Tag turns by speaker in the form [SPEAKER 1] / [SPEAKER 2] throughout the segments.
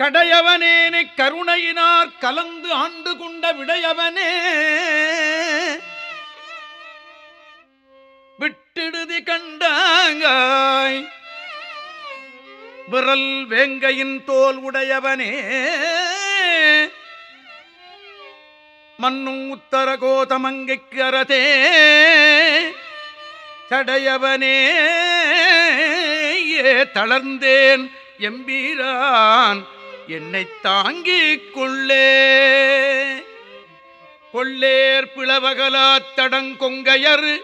[SPEAKER 1] கடையவனேனை கருணையினார் கலந்து ஆண்டு கொண்ட விடையவனே. விட்டிடுதி கண்டாங்காய் விரல் வேங்கையின் தோல் உடையவனே. மன்னும் உத்தர கோதமங்கைக்கு அறதே தடையவனே ஏ தளர்ந்தேன் எம்பீரான் என்னை தாங்கிக் கொள்ளே. கொள்ளேர் பிளவகலா தடங்கொங்கையர்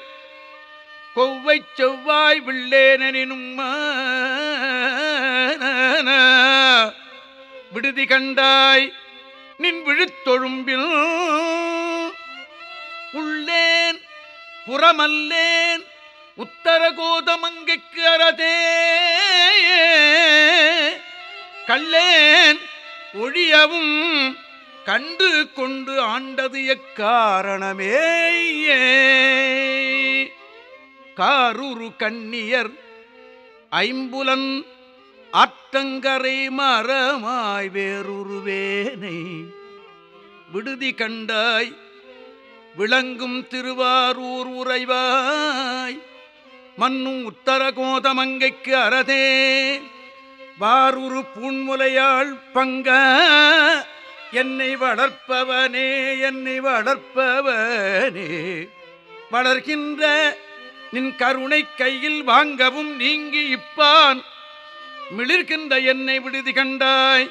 [SPEAKER 1] கொவ்வை செவ்வாய் வில்லேனும் விடுதி கண்டாய் நின் விழுத்தொழும்பில் உள்ளேன் புறமல்லேன் உத்தர கோதமங்கைக்கு அறதே. கல்லேன் ஒழியவும் கண்டு கொண்டு ஆண்டது எக்காரணமே காரூரு கண்ணியர் ஐம்புலன் ஆற்றங்கரை மரமாய் வேறுருவேனை விடுதி கண்டாய் விளங்கும் திருவாரூர் உறைவாய். மன்னும் உத்தர கோதமங்கைக்கு அறதே. வாரூரு பூன்முலையாள் பங்க. என்னை வளர்ப்பவனே என்னை வளர்ப்பவனே. வளர்கின்ற நின் கருணை கையில் வாங்கவும் நீங்கி இப்பான். மிளிர்கின்ற என்னை விடுதி கண்டாய்.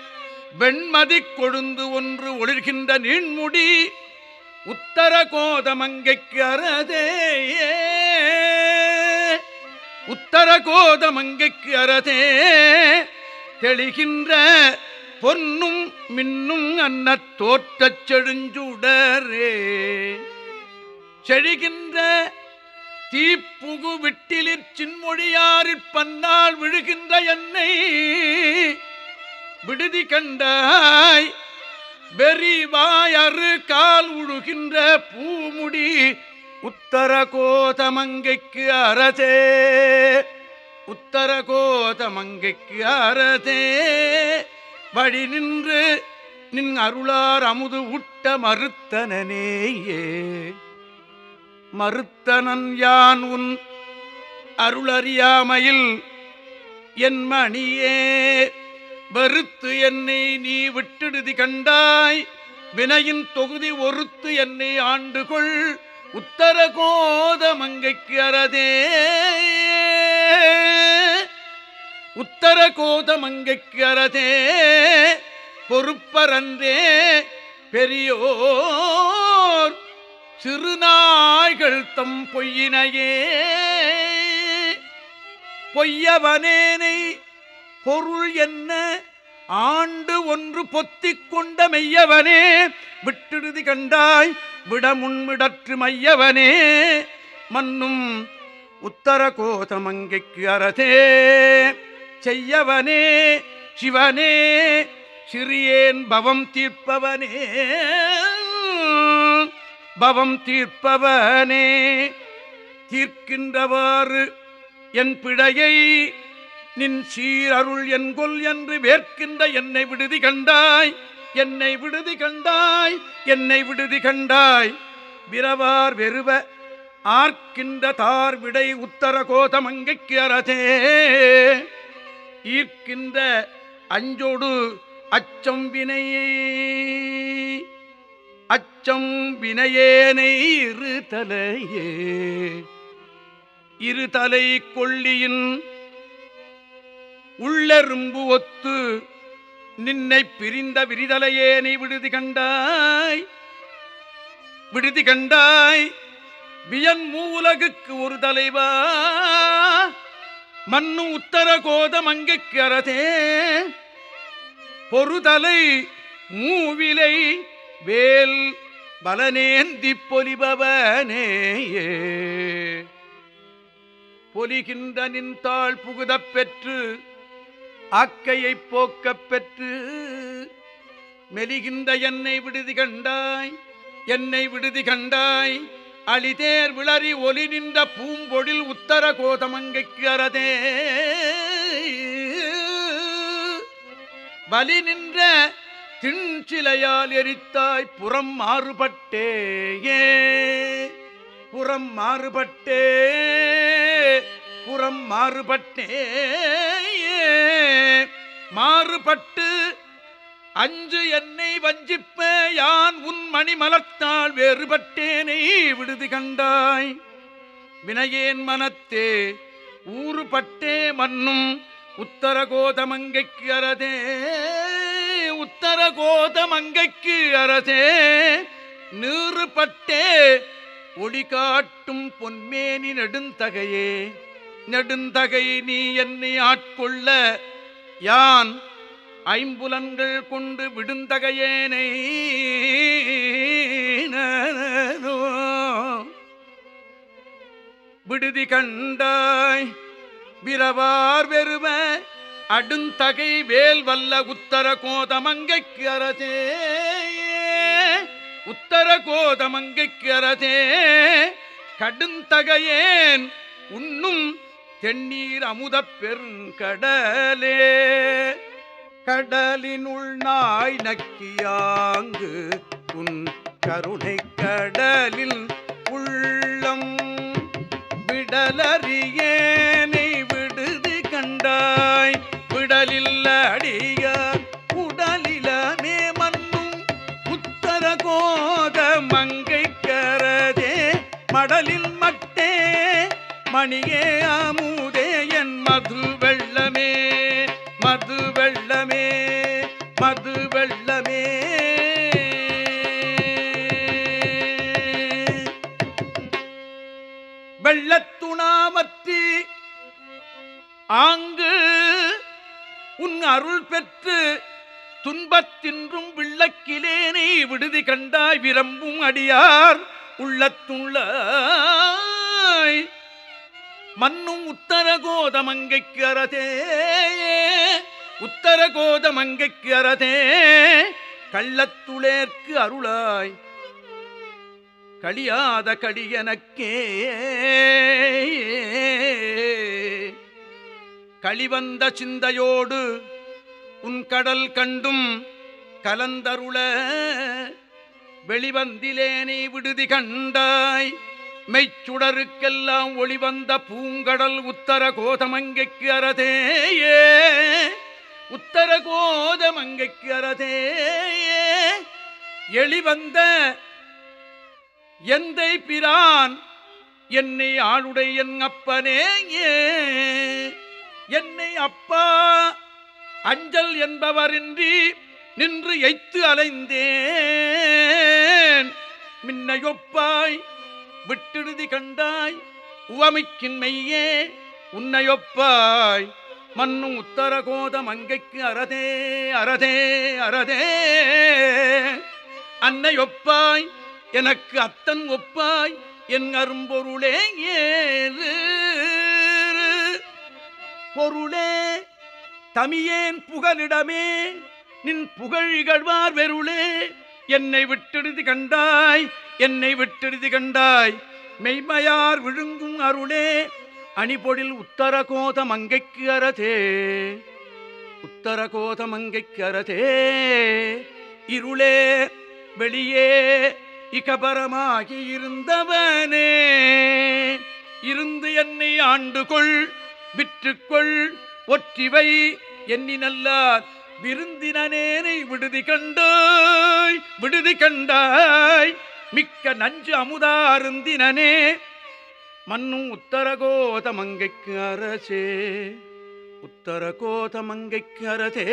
[SPEAKER 1] வெண்மதி கொழுந்து ஒன்று ஒளிர்கின்ற நீண்முடி. உத்தர கோதமங்கைக்கு அறதே. உத்தர கோதமங்கைக்கு அறதே. தெளிகின்ற பொன்னும் மின்னும் அன்ன தோற்றச் செழுஞ்சுடரே. செழிகின்ற தீப்புகு விட்டிலிற் சின்மொழியாரிற் பன்னால் விழுகின்ற என்னை விடுதி கண்டாய் வெறிவாயறு கால் உழுகின்ற பூமுடி உத்தர கோதமங்கைக்கு அரசே. உத்தர கோதமங்கைக்கு அரசே வழி நின்று நின் அருளார் அமுது உட்ட மறுத்தனேயே மறுத்தனன் யான் உன் அருளறியாமையில் என் மணியே வெறுத்து என்னை நீ விட்டிடுதி கண்டாய் வினையின் தொகுதி ஒருத்து என்னை ஆண்டுகொள் உத்தர கோதமங்கைக்கு அறதே உத்தர கோதமங்கைக்கு அறதே பொறுப்பரன்றே பெரியோர் சிறுநாய்கள் தம் பொய்யினையே. பொய்யவனேனை பொருள் என்ன? ஆண்டு ஒன்று பொத்திக் கொண்ட மெய்யவனே விட்டிடுதி கண்டாய் விடமுன்விடற்று மையவனே. மன்னும் உத்தர கோதமங்கைக்கு அறதே. செய்யவனே சிவனே சிறியேன் பவம் தீர்ப்பவனே பவம் தீர்ப்பவனே தீர்க்கின்றவாறு என் பிழையை நின் சீரருள் என் கொல் என்று வேர்க்கின்ற என்னை விடுதி கண்டாய் என்னை விடுதி கண்டாய் என்னை விடுதி கண்டாய். விரவார் வெறுவ ஆர்க்கின்ற தார் விடை உத்தர கோதமங்கைக்கு அரசே ஈர்க்கின்ற அஞ்சோடு அச்சம் வினையே. அச்சம் வினையேனை இரு தலையே. இரு தலை கொள்ளியின் உள்ளெரும்பு ஒத்து நின்னை பிரிந்த விரிதலையேனை விடுதி கண்டாய். விடுதி கண்டாய். வியன் மூலகுக்கு ஒரு தலைவா. மண்ணு உத்தர கோத மங்கைக்கு பொறுதலை மூவிலை வேல் பலனேந்தி பொலிபவனேயே. பொலிகின்ற நின்றாள் புகுதப் பெற்று ஆக்கையைப் போக்கப் பெற்று மெலிகின்ற என்னை விடுதி கண்டாய் என்னை விடுதி கண்டாய் அழிதேர் விளறி ஒலி நின்ற பூம்பொழில் உத்தர கோதமங்கைக்கு அறதே. வலி நின்ற திண்சிலையால் எரித்தாய் புறம் மாறுபட்டேயே புறம் மாறுபட்டே புறம் மாறுபட்டே. மாறுபட்டு அஞ்சு என்னை வஞ்சிப்ப யான் உன் மணிமலத்தால் வேறுபட்டேனை விடுதி கண்டாய். வினையேன் மனத்தே ஊறுபட்டே மன்னும் உத்தர கோதமங்கைக்கு அரதே. உத்தர கோதமங்கைக்கு அரதே நீறுபட்டே ஒளி காட்டும் பொன்மேனி நெடுந்தகையே. நெடுந்தகை நீ என்னை ஆட்கொள்ள யான் ஐம்புலன்கள் கொண்டு விடுந்தகையேனை. விடுதி கண்டாய் விரவார் வெறுவ அடுந்தகை வேல் வல்ல உத்தர கோதமங்கைக்கு அரசே. உத்தர கோதமங்கைக்கு அரசே கடுந்தகையேன் உண்ணும் தென்னீர் அமுதப் பெருங்கடலே. கடலினுள் நாய் நக்கியாங்கு உன் கருணை கடலில் உள்ளம் விடலறியேனை விடுது கண்டாய். விடலில் அடியார் உடலிலமே மண்ணும் உத்தர கோத மங்கை கரதே. மடலில் மட்டே மணியே அமுதே விள்ளக்கிலேனை விடுதி கண்டாய் விரம்பும் அடியார் உள்ளத்துள்ள மன்னும் உத்தர கோதமங்கைக்கு அரதே உத்தர கோதமங்கைக்கு அரதே கள்ளத்துளேற்கு அருளாய். கழியாத கடியனக்கே களிவந்த சிந்தையோடு உன் கடல் கண்டும் கலந்தருள வெளிவந்திலேனே விடுதி கண்டாய். மெய்ச்சுடருக்கெல்லாம் ஒளிவந்த பூங்கடல் உத்தர கோதமங்கைக்கு அரதேயே உத்தர கோதமங்கைக்கு அரதேயே எளிவந்த எந்தை பிரான் என்னை ஆளுடை என் அப்பனே என்னை அப்பா அஞ்சல் என்பவரின்றி நின்று எய்த்து அலைந்தேன். மின்னையொப்பாய் விட்டிடுதி கண்டாய் உவமிக்கின் மெய்யே உன்னையொப்பாய் உத்தர உத்தரகோத மங்கைக்கு அறதே அறதே அறதே. அன்னையொப்பாய் எனக்கு அத்தன் ஒப்பாய் என் அரும்பொருளே ஏறு. பொருளே தமியேன் புகலிடமே. நின் புகழ் இகழ்வார் வெருளே. என்னை விட்டெடுதி கண்டாய் என்னை விட்டெடுதி கண்டாய். மெய்மையார் விழுங்கும் அருளே. அணிபொழில் உத்தர கோத மங்கைக்கு அரதே உத்தர கோத மங்கைக்கு அரதே இருளே வெளியே இகபரமாகி இருந்தவனே. இருந்து என்னை ஆண்டுகொள் விற்றுக்கொள் ஒற்றிவை எண்ணி நல்லார் விருந்தினேனை விடுதி கண்டாய் விடுதி கண்டாய். மிக்க நஞ்சு அமுதாருந்தினே மன்னும் உத்தரகோத மங்கைக்கு அரசே உத்தரகோத மங்கைக்கு அரசே.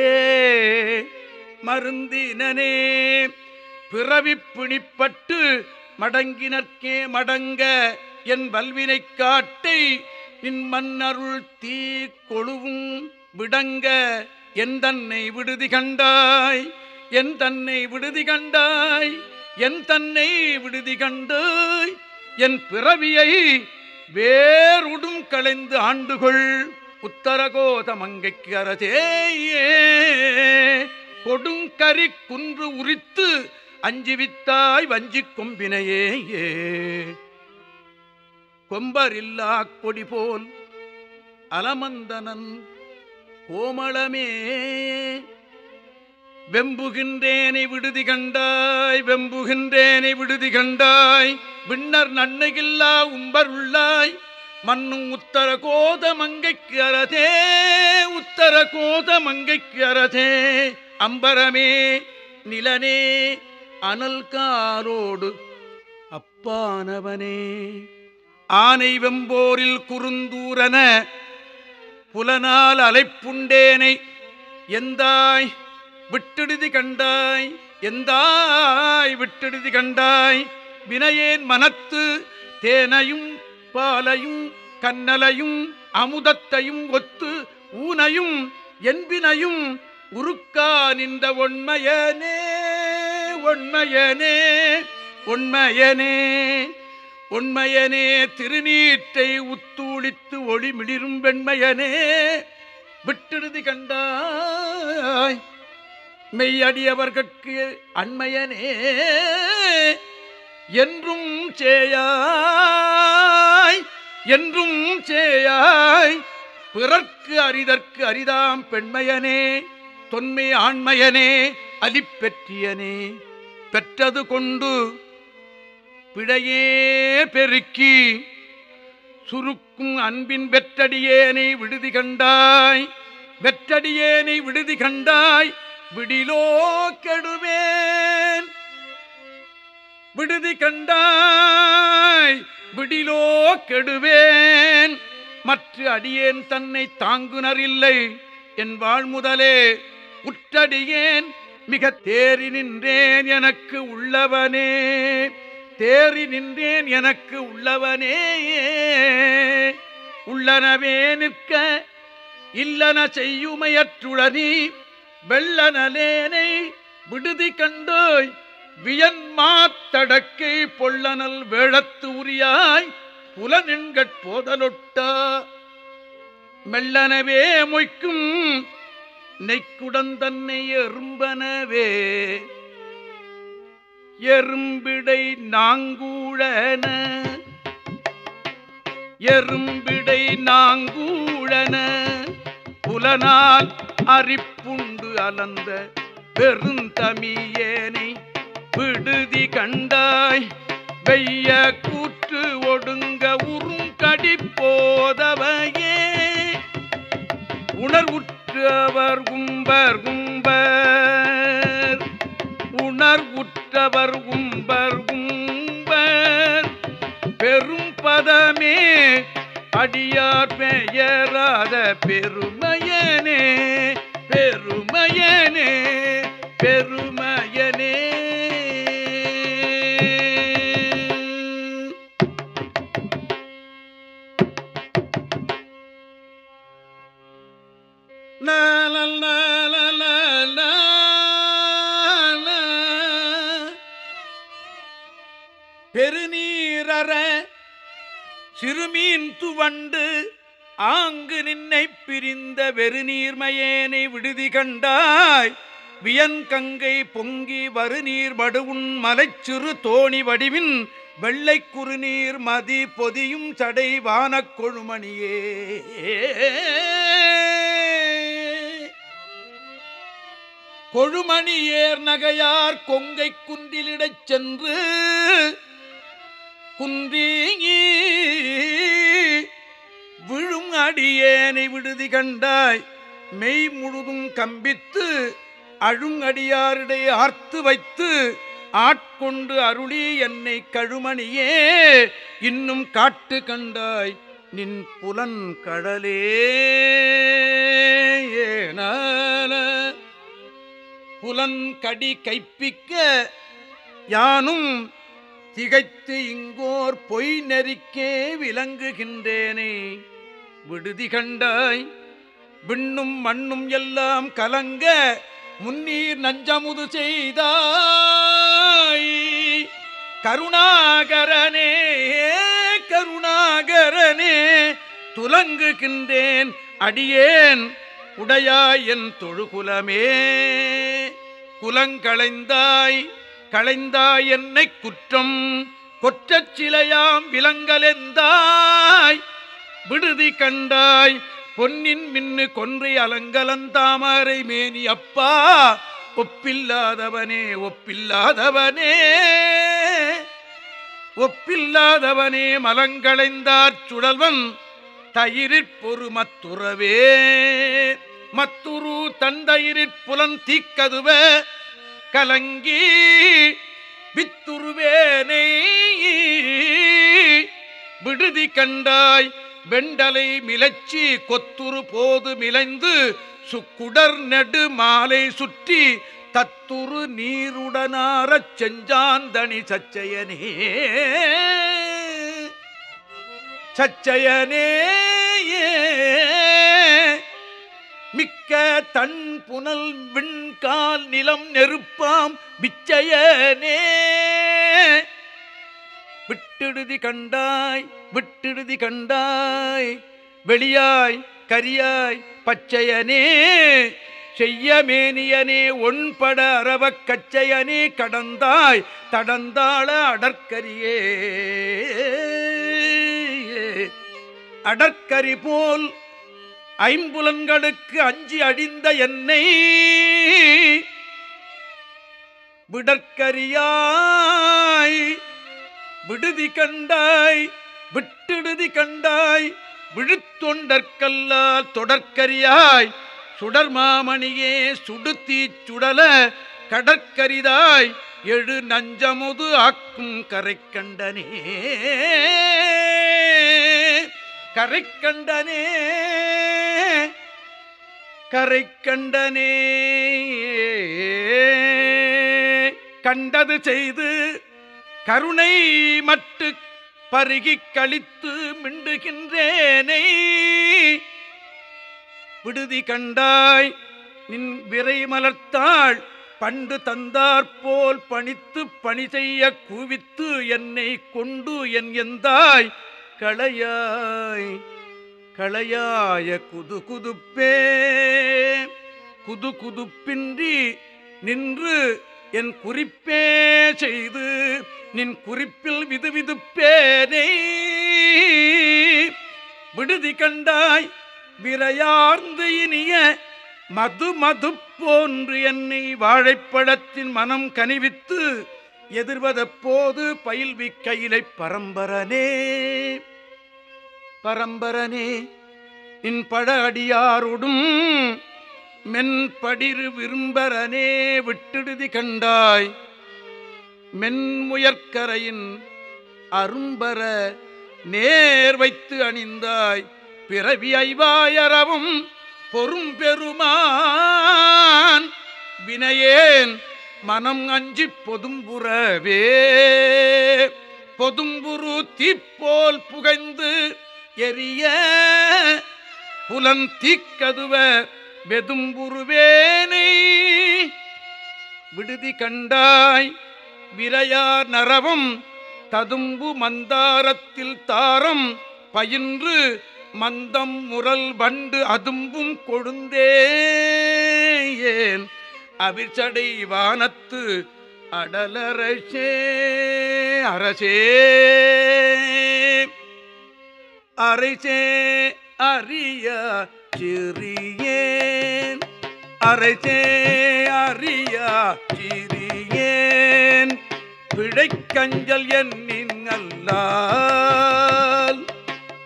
[SPEAKER 1] மருந்தினனே பிறவி பிணிப்பட்டு மடங்கினர்க்கே மடங்க என் வல்வினை காட்டை நின் மன்னருள் தீ கொழுவும் விடங்க. என் தன்னை விடுதி கண்டாய் என் தன்னை விடுதி கண்டாய் என் தன்னை விடுதி கண்டாய் என் பிறவியை வேறுடும் களைந்து ஆண்டுகொள். உத்தரகோத மங்கைக்கு அரசேயே கொடுங்கரி குன்று உரித்து அஞ்சிவித்தாய் வஞ்சிக் கொம்பினையே கொம்பரில்லா கொடி போல் அலமந்தனன் கோமளமே. வெம்புகின்றேனை விடுதி கண்டாய் வெம்புகின்றேனை விடுதி கண்டாய் விண்ணர் நன்னையில்லா உம்பர் உள்ளாய் மண்ணும் உத்தர கோத மங்கைக்கு அரதே உத்தர கோத மங்கைக்கு அரதே அம்பரமே நிலனே அனல் காரோடு அப்பானவனே. ஆனை வெம்போரில் குறுந்தூரன புலனால் அலைப்புண்டேனை எந்தாய் விட்டெடுதி கண்டாய் எந்தாய் விட்டெடுதி கண்டாய்? வினையேன் மனத்து தேனையும் பாலையும் கண்ணலையும் அமுதத்தையும் ஒத்து ஊனையும் என்பினையும் உருக்கா நின்ற ஒண்மையனே ஒண்மையனே ஒன்மையனே உண்மையனே திருநீற்றை உத்தூளித்து ஒளிமிளிரும் வெண்மையனே விட்டெழுதி கண்டாய். மெய்யடியவர்கட்கு அண்மையனே என்றும் சேயாய் என்றும் சேயாய். பிறர்க்கு அரிதற்கு அரிதாம் பெண்மையனே தொன்மை ஆண்மையனே அலிப்பெற்றியனே பெற்றது கொண்டு பிழையே பெருக்கி சுருக்கும் அன்பின் வெற்றடியேனை விடுதி கண்டாய் வெற்றடியேனை விடுதி கண்டாய் விடிலோ கெடுவேன். விடுதி கண்டாய் விடிலோ கெடுவேன். மற்ற அடியேன் தன்னை தாங்குனரில்லை என் வாழ்முதலே உற்றடியேன் மிக தேறி நின்றேன் எனக்கு உள்ளவனே. தேறி நின்றேன் எனக்கு உள்ளவனே உள்ளனவே நிற்க இல்லன செய்யுமையற்றுழனி வெள்ளனலேனை விடுதி கண்டோய் வியன்மாத்தடக்கை பொள்ளனல் வேளத்து உரியாய் புலனின்கட் போதலொட்டா. மெல்லனவே மொய்க்கும் நெய்க்குடன் தன்னை எறும்பனவே. எறும்பிடை நாங்கூழன. எறும்பிடை நாங்கூழன. புலனால் அரிப்புண்டு அலந்த பெருந்தமியேனை விடுதி கண்டாய். வெய்ய கூற்று ஒடுங்க உருங்கடி போதவையே உணர்வுற்றவர் கும்பர் கும்பர். பெற்றவர் உம்பர் உம்பர் பெரும் பதமே அடியார் பெயராத பெருமையனே பெருமையனே பெருமையனே. சிறுமீன் ஆங்கு நின்னை பிரிந்த வெறுநீர்மையேனை விடுதி கண்டாய். வியன்கங்கை பொங்கி வருநீர் வடுவுன் மலைச்சிறு தோணி வடிவின் வெள்ளை குறுநீர் மதி பொதியும் சடை வானக் கொழுமணியே. கொழுமணி ஏர் நகையார் கொங்கை குன்றிலிடச் சென்று குன்றீங்கி விழும் அடியேனை விடுதி கண்டாய். மெய் முழுதும் கம்பித்து அழும் அடியாரிடை ஆர்த்து வைத்து ஆட்கொண்டு அருளி என்னை கழுமணியே இன்னும் காட்டு கண்டாய் நின் புலன் கடலே ஏனால. புலன் கடி கைப்பிக்க யானும் திகைத்து இங்கோர் பொய் நெறிக்கே விளங்குகின்றேனே. விடுதி கண்டாய். விண்ணும் மண்ணும் எல்லாம் கலங்க முன்னீர் நஞ்சமுது செய்தாய். கருணாகரனே கருணாகரனே துலங்குகின்றேன் அடியேன் உடையாய் என் தொழுகுலமே. குலங்களைந்தாய் களைந்தாய் என்னை குற்றம் கொற்றச் சிலையாம் விலங்கலெந்தாய். விடுதி கண்டாய். பொன்னின் மின்னு கொன்றை அலங்கலந்தாமரை மேனி அப்பா. ஒப்பில்லாதவனே ஒப்பில்லாதவனே. ஒப்பில்லாதவனே மலங்களைந்தார் சுழல்வன். தயிரிற் பொறு மத்துறவே மத்துரு தந்தயிரிற் புலன் தீக்கதுவ. கலங்கி வித்துருவேனை. விடுதி கண்டாய். வெண்டலை மிலச்சி கொத்துரு போது மிளைந்து சுக்குடர் நெடு மாலை சுற்றி தத்துரு நீருடனாரச் செஞ்சாந்தனி சச்சயனே. சச்சயனே மிக்க தன் புனல் விண்கால் நிலம் நெருப்பாம் விச்சயனே. விட்டுடுதி கண்டாய் விட்டுடுதி கண்டாய். வெளியாய் கரியாய் பச்சையனே செய்ய மேனியனே ஒன்பட அரவக் கச்சையனே கடந்தாய் தடந்தாள அடற்கரியே. அடற்கரி போல் ஐம்புலன்களுக்கு அஞ்சி அடிந்த என்னை விடற்கரியாய் விடுதி கண்டாய் விட்டிடுதி கண்டாய் விழுத்தொண்டற்கல்லால் தொடர்கரியாய் சுடர் மாமணியே சுடுத்தீ சுடல கடற்கரிதாய் எழு நஞ்சமுது ஆக்கும் கரை கண்டனே. கரை கண்டனே கரை கண்டனே. கண்டது செய்து கருணை மட்டு பருகி கழித்து மிண்டுகின்றேனை. விடுதி கண்டாய் நின் விரை மலர்த்தாள் பண்டு தந்தாற்போல் பணித்து பணி செய்ய குவித்து என்னை கொண்டு என் எந்தாய். களையாய் களையாய குது குதுப்பே குது குதுப்பின்றி நின்று என் குறிப்பே செய்து நின் குறிப்பில் விதுவிதுப்பேனை. விடுதி கண்டாய் விரையார்ந்து இனிய மது மது போன்று என்னை வாழைப்பழத்தின் மனம் கனிவித்து எதிர்வதப்போது பயில்வி கையிலை பரம்பரனே. பரம்பரனே நின் பட அடியாருடும் மென்படிரு விரும்பரனே விட்டுடுதி கண்டாய். மென்முயற்கரையின் அரும்பர நேர் வைத்து அணிந்தாய். பிறவி ஐவாயரவும் பொறும் பெருமான் வினையேன் மனம் அஞ்சி பொதும்புறவே. பொதும்புரு தீப்போல் புகைந்து எரிய புலன் தீக்கதுவ வெதும்புருவேனை விடுதி கண்டாய் விரையார் நரவம் ததும்பு மந்தாரத்தில் தாரம் பயின்று மந்தம் முரல் வண்டு அதும்பும் கொழுந்தேன் அவிச்சடை வானத்து அடலரசே அரசே அரைசே அறிய சிறியேன். அரைசே அறிய சிறியேன். பிழைக்கஞ்சல் என்னின் அல்லால்.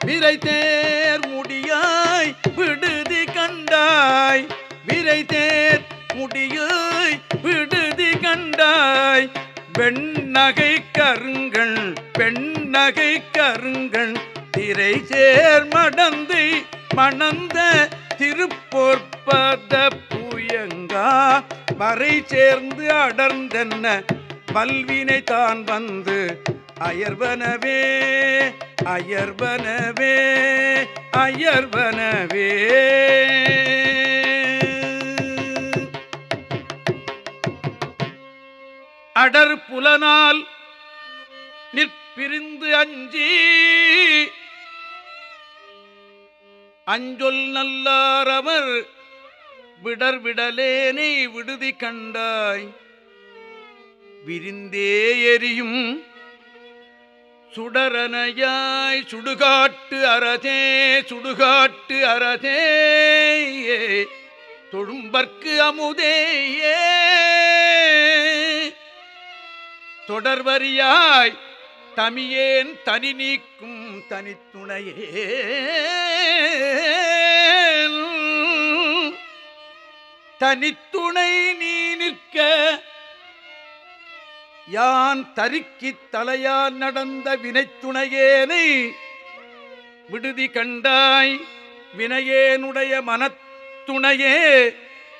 [SPEAKER 1] விரைத்தேர் முடியாய் விடுதி கண்டாய். விரைத்தேர் முடியாய் விடுதி கண்டாய். வெண்ணகை கருங்கள் பெண்ணகை கருங்கள் திரை சேர் மடந்தை மணந்த திருப்பொற்பத புயங்கா மறை சேர்ந்து அடர்ந்தென்ன பல்வினை தான் வந்து அயர்வனவே அயர்வனவே அயர்வனவே. அடர் புலனால் நிற்பிரிந்து அஞ்சி அஞ்சொல் நல்லாரவர் விடர் விடலேனை விடுதி கண்டாய். விரிந்தே எரியும் சுடரனையாய் சுடுகாட்டு அறதே சுடுகாட்டு அறதே தொழும்பற்கு அமுதேயே தொடர்வரியாய் தமியேன் தனி நீக்கும் தனித்துணையே. தனித்துணை நீ நிற்க. யான் தருக்கித் தலையால் நடந்த வினைத்துணையேனை. விடுதி கண்டாய் வினையேனுடைய மனத்துணையே.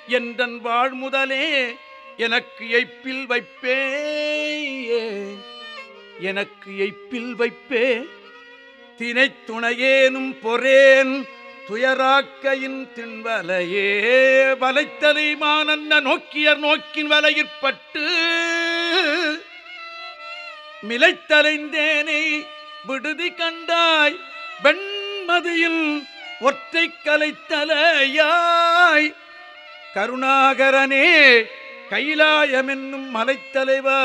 [SPEAKER 1] என்றன் வாழ்முதலே எனக்கு எய்ப்பில் வைப்பே எனக்கு எய்ப்பில் வைப்பே. தினைத்துணையேனும் பொறேன் துயராக்கையின் தின்வலையே வலைத்தலை மானன்ன நோக்கியர் நோக்கின் வலையிற்பட்டு மிலைத்தலைந்தேனை விடுதி கண்டாய் வெண்மதியில் ஒற்றை கலைத்தலையாய் கருணாகரனே கைலாயமென்னும் மலைத்தலைவா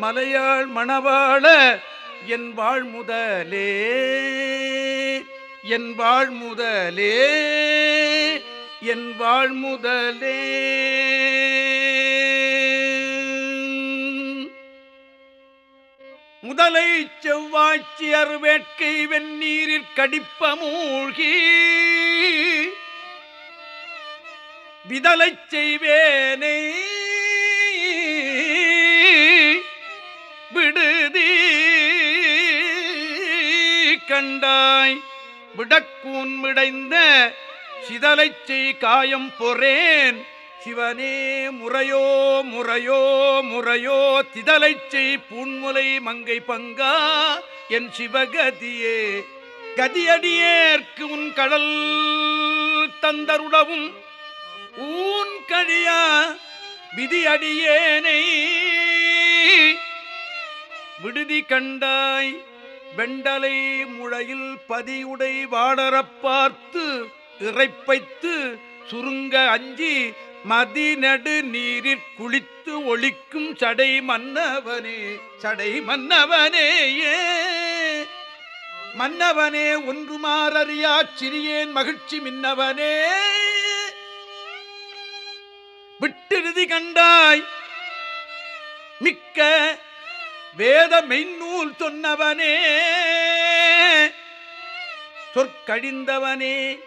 [SPEAKER 1] மலையாள் மணவாள என் வாழ்முதலே என் வாழ்முதலே என் வாழ்முதலே முதலை. செவ்வாய்ச்சி அருவேட்கை வெந்நீரிற் கடிப்ப மூழ்கி விதலை செய்வேனே கண்டாய் விடக்கூன் மிடைந்த சிதலைச் காயம் பொறேன். சிவனே முறையோ முறையோ முறையோ திதலைச் செய் பூன்முலை மங்கை பங்கா. என் சிவகதியே கதியடியேற்கு உன் கடல் தந்தருடவும். ஊன் கழியா விதியடியேனை. விடுதி கண்டாய் வெண்டலை முழையில் பதியுடை வாடரப்பார்த்து இறைப்பைத்து சுருங்க அஞ்சி மதிநடு நீரிற் குளித்து ஒழிக்கும் சடை மன்னவனே சடை மன்னவனே ஏ மன்னவனே ஒன்றுமாறறியா சிறியேன் மகிழ்ச்சி மின்னவனே. விட்டிருதி கண்டாய் மிக்க வேத மெய்நூல் சொன்னவனே. சொற்கழிந்தவனே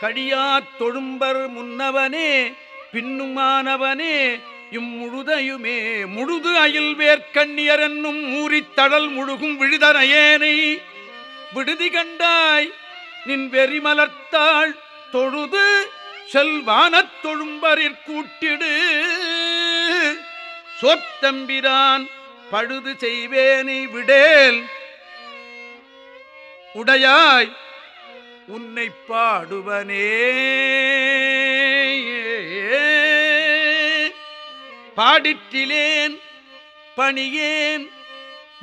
[SPEAKER 1] கடியாத் தொழும்பர் முன்னவனே பின்னுமானவனே இம்முழுதையுமே முழுது அயில் வேர்க்கண்ணியர் என்னும் ஊறித் முழுகும் விழுதனையேனை விடுதி கண்டாய் நின் வெறிமலர்த்தாள் தொழுது செல்வானத் தொழும்பரிற் கூட்டிடு. சொத்தம்பிரான் பழுது செய்வேனை விடேல். உடையாய் உன்னை பாடுவனே. பாடிற்றிலேன் பணியேன்.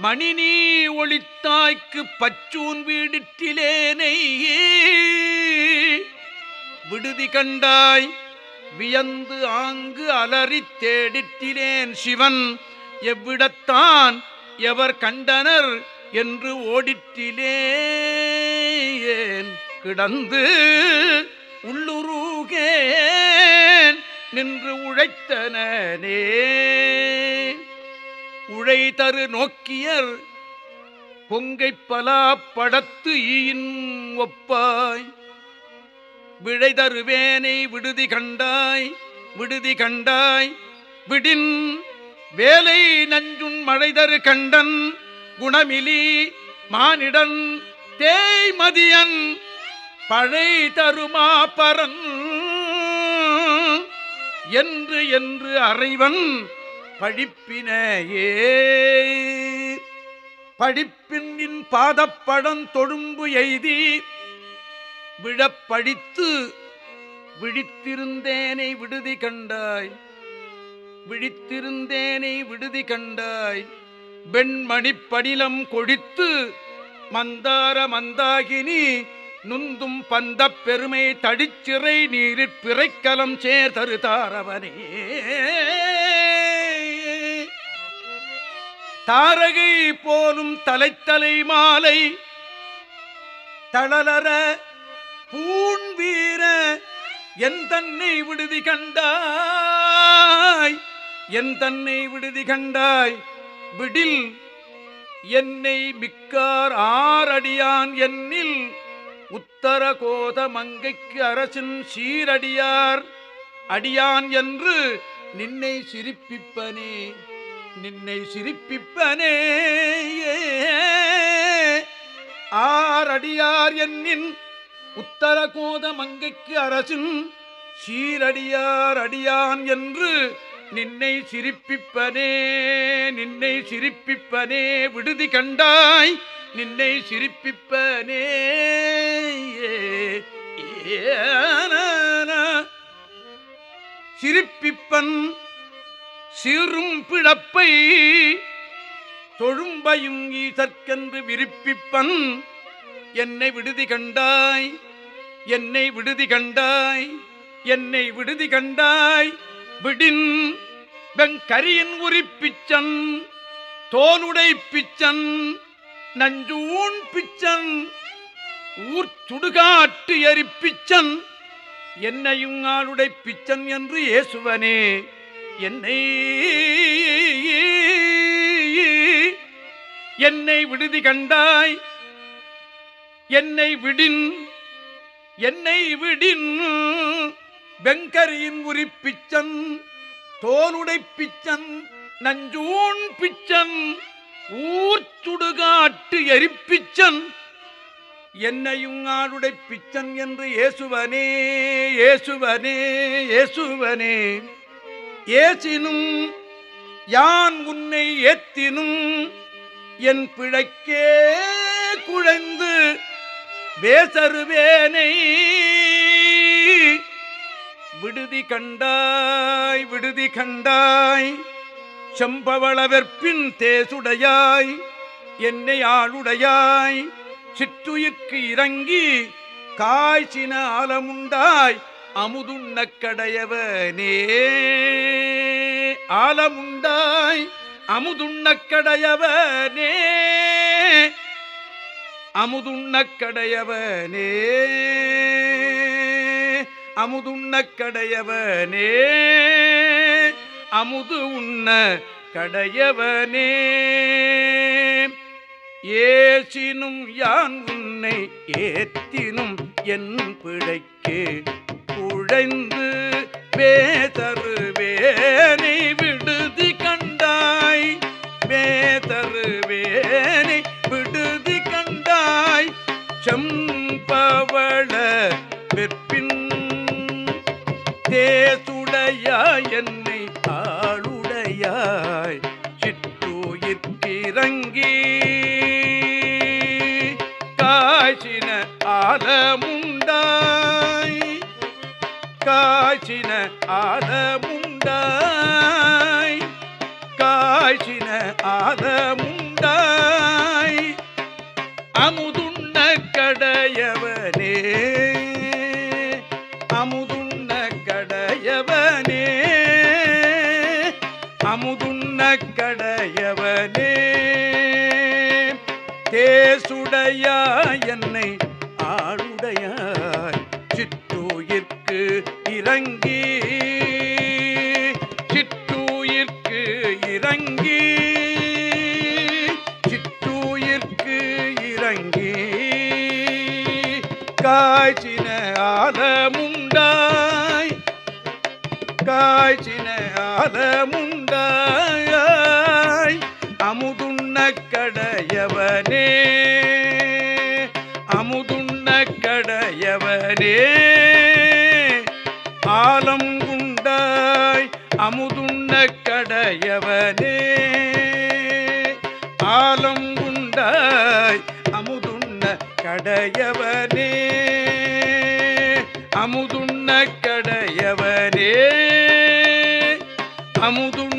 [SPEAKER 1] மணிநீ ஒளித்தாய்க்கு பச்சூன் வீடிற்றிலேனை விடுதி கண்டாய் வியந்து ஆங்கு அலறித் தேடிட்டிலேன் சிவன். எவ்விடத்தான் எவர் கண்டனர் என்று ஓடிற்றிலேன் கிடந்து உள்ளுருகேன் நின்று உழைத்தனே உழை தரு நோக்கியர் பொங்கை பலா படத்து ஈயின் ஒப்பாய். விழை தருவேனை விடுதி கண்டாய் விடுதி கண்டாய் விடின் வேலை நஞ்சுன் மழைதரு கண்டன் குணமிலி மானிடன் தேய்மதியன் பழை தருமா பரன். என்று என்று அறைவன் பழிப்பினையே படிப்பின் பாதப்படம் தொழும்பு எய்தி விழப்பழித்து விழித்திருந்தேனை விடுதி கண்டாய். விழித்திருந்தேனை விடுதி கண்டாய். வெண்மணிப் படிலம் கொடித்து மந்தார மந்தாகினி. நுந்தும் பந்த பெருமை தடிச்சிறை நீரிற் பிறைக்கலம் சேர்தரு தாரவனே. தாரகை போலும் தலைத்தலை மாலை. தளலர பூண்வீர என் தன்னை விடுதி கண்டாய். என் தன்னை விடுதி கண்டாய். விடில் என்னை மிக்கார் ஆரடியான் என்னில். உத்தர கோத மங்கைக்கு அரசின் சீரடியார். அடியான் என்று நின்னை சிரிப்பிப்பனே நின்னை சிரிப்பிப்பனே. ஆரடியார் என்னின் உத்தர கோத மங்கைக்கு அரசின் சீரடியார் அடியான் என்று நின்னை சிரிப்பிப்பனே நின்னை சிரிப்பிப்பனே விடுதி கண்டாய் நின்னை சிரிப்பிப்பனே. சிரிப்பிப்பன் சிறும் பிழப்பை தொழும்பையும் ஈசற்கென்று விரிப்பிப்பன். என்னை விடுதி கண்டாய் என்னை விடுதி கண்டாய் என்னை விடுதி கண்டாய். விடின் வெங்கரியின் உரிப்பிச்சன் தோலுடை பிச்சன் நஞ்சூன் பிச்சன் ஊர் சுடுகாட்டு எரிப்பிச்சன். என்னையும் ஆளுடை பிச்சன் என்று ஏசுவனே என்னை என்னை விடுதி கண்டாய் என்னை விடின் என்னை விடின். வெங்கரியின் உரி பிச்சன் தோலுடை பிச்சன் நஞ்சூன் பிச்சன் ஊர் சுடுகாட்டு எரிப்பிச்சன் என்னையும் ஆளுடை பிச்சன் என்று ஏசுவனே ஏசுவனே ஏசுவனே. ஏசினும் யான் உன்னை ஏத்தினும் என் பிழைக்கே குழைந்து வேசருவேனை விடுதி கண்டாய் விடுதி கண்டாய். செம்பவளவெற்பின் தேசுடையாய் என்னை ஆளுடையாய். சிற்றுயிர்க்கு இறங்கி காய்ச்சின ஆலமுண்டாய் அமுதுண்ண கடையவனே. ஆலமுண்டாய் அமுதுண்ண கடையவனே. அமுதுண்ண கடையவனே. அமுதுண்ண கடையவனே அமுது உண்ண கடையவனே ஏசினும் யான் உன்னை ஏத்தினும் என் பிழைக்கு குழைந்து வேதருவேனை விடுதி கண்டாய். வேதருவேனை விடுதி கண்டாய். செம்பவள தேசுடையாய் என்னை ஆளுடையாய் சிற்றூயிற்கிறங்கி காய்ச்சின ஆலமுண்டாய் காய்ச்சின ஆலமுண்டாய் காய்ச்சின ஆலமு காய்ச்சின ஆலமுண்டாய். காய்ச்சின ஆலமுண்டாய். அமுதுண்ண கடையவனே. கடையவனே அமுதுண்ண கடையவனே